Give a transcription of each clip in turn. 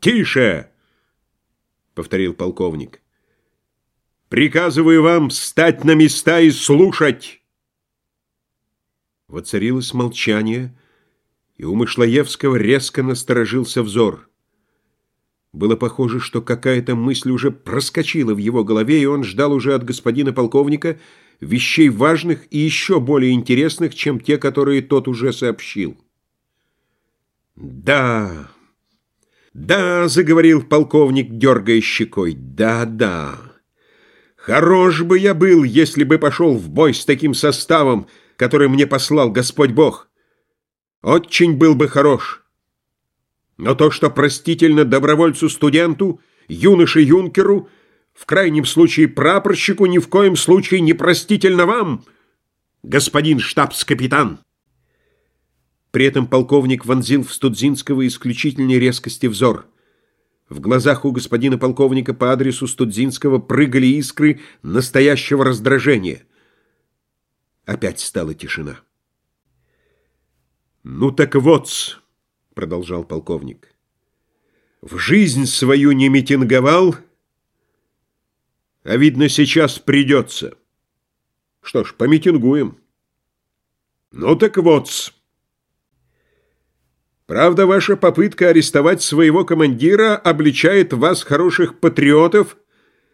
«Тише!» — повторил полковник. «Приказываю вам встать на места и слушать!» Воцарилось молчание, и у Мышлоевского резко насторожился взор. Было похоже, что какая-то мысль уже проскочила в его голове, и он ждал уже от господина полковника вещей важных и еще более интересных, чем те, которые тот уже сообщил. «Да, да», — заговорил полковник, дергая щекой, «да, да. Хорош бы я был, если бы пошел в бой с таким составом, который мне послал Господь Бог. Очень был бы хорош». Но то, что простительно добровольцу-студенту, юноше-юнкеру, в крайнем случае прапорщику, ни в коем случае не простительно вам, господин штабс-капитан. При этом полковник вонзил в Студзинского исключительной резкости взор. В глазах у господина полковника по адресу Студзинского прыгали искры настоящего раздражения. Опять стала тишина. «Ну так вот — продолжал полковник. «В жизнь свою не митинговал, а, видно, сейчас придется. Что ж, помитингуем. Ну так вот Правда, ваша попытка арестовать своего командира обличает вас, хороших патриотов,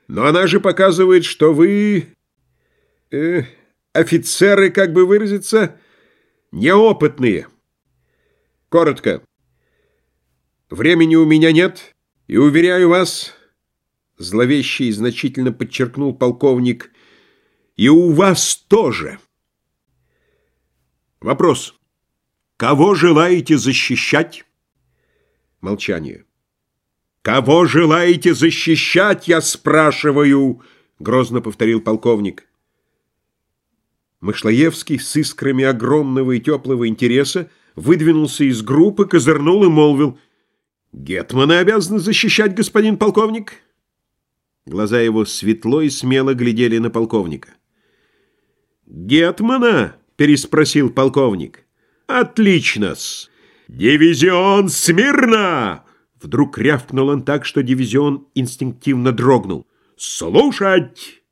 но она же показывает, что вы... Э, офицеры, как бы выразиться, неопытные». Коротко. Времени у меня нет, и, уверяю вас, зловеще и значительно подчеркнул полковник, и у вас тоже. Вопрос. Кого желаете защищать? Молчание. «Кого желаете защищать, я спрашиваю?» — грозно повторил полковник. Мышлоевский с искрами огромного и теплого интереса выдвинулся из группы, козырнул и молвил. «Гетмана обязаны защищать, господин полковник?» Глаза его светло и смело глядели на полковника. «Гетмана?» — переспросил полковник. «Отлично-с! Дивизион смирно!» Вдруг рявкнул он так, что дивизион инстинктивно дрогнул. «Слушать!»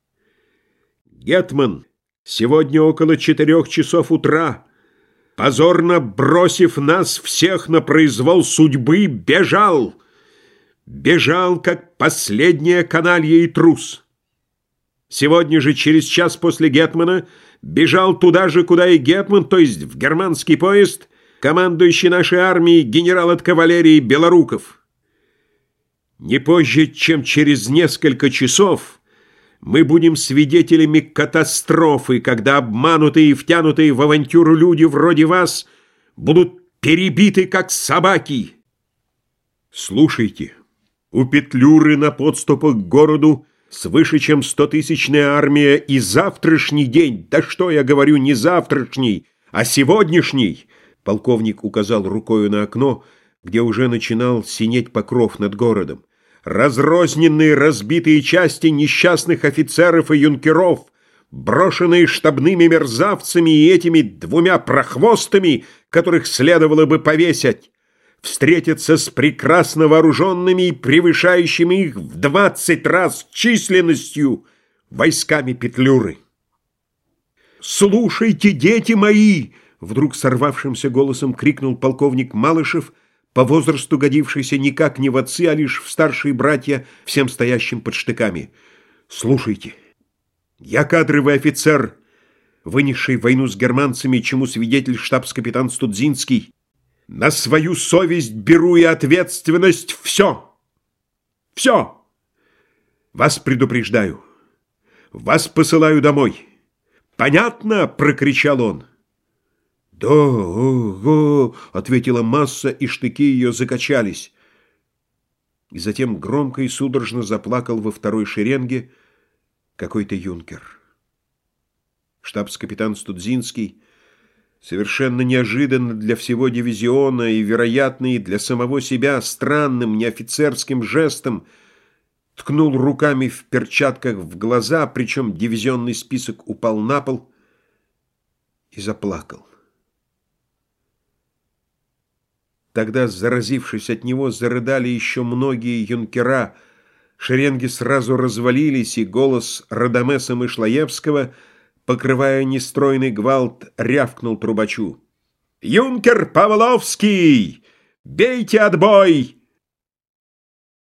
«Гетман, сегодня около четырех часов утра позорно бросив нас всех на произвол судьбы, бежал. Бежал, как последняя каналья и трус. Сегодня же, через час после Гетмана, бежал туда же, куда и Гетман, то есть в германский поезд, командующий нашей армией генерал от кавалерии Белоруков. Не позже, чем через несколько часов мы будем свидетелями катастрофы, когда обманутые и втянутые в авантюру люди вроде вас будут перебиты, как собаки. Слушайте, у Петлюры на подступах к городу свыше чем стотысячная армия и завтрашний день, да что я говорю, не завтрашний, а сегодняшний, полковник указал рукою на окно, где уже начинал синеть покров над городом. Разрозненные разбитые части несчастных офицеров и юнкеров, брошенные штабными мерзавцами и этими двумя прохвостами, которых следовало бы повесить, встретятся с прекрасно вооруженными и превышающими их в двадцать раз численностью войсками Петлюры. «Слушайте, дети мои!» — вдруг сорвавшимся голосом крикнул полковник Малышев — по возрасту годившийся никак не в отцы, а лишь в старшие братья, всем стоящим под штыками. «Слушайте, я кадровый офицер, вынесший войну с германцами, чему свидетель штабс-капитан Студзинский. На свою совесть беру и ответственность все. Все. Вас предупреждаю. Вас посылаю домой. Понятно?» — прокричал он. «Да, ого!» — ответила масса, и штыки ее закачались. И затем громко и судорожно заплакал во второй шеренге какой-то юнкер. Штабс-капитан Студзинский, совершенно неожиданно для всего дивизиона и, вероятно, и для самого себя странным неофицерским жестом ткнул руками в перчатках в глаза, причем дивизионный список упал на пол и заплакал. Тогда, заразившись от него, зарыдали еще многие юнкера. Шеренги сразу развалились, и голос Радамеса Мышлоевского, покрывая нестройный гвалт, рявкнул трубачу. «Юнкер Павловский! Бейте отбой!»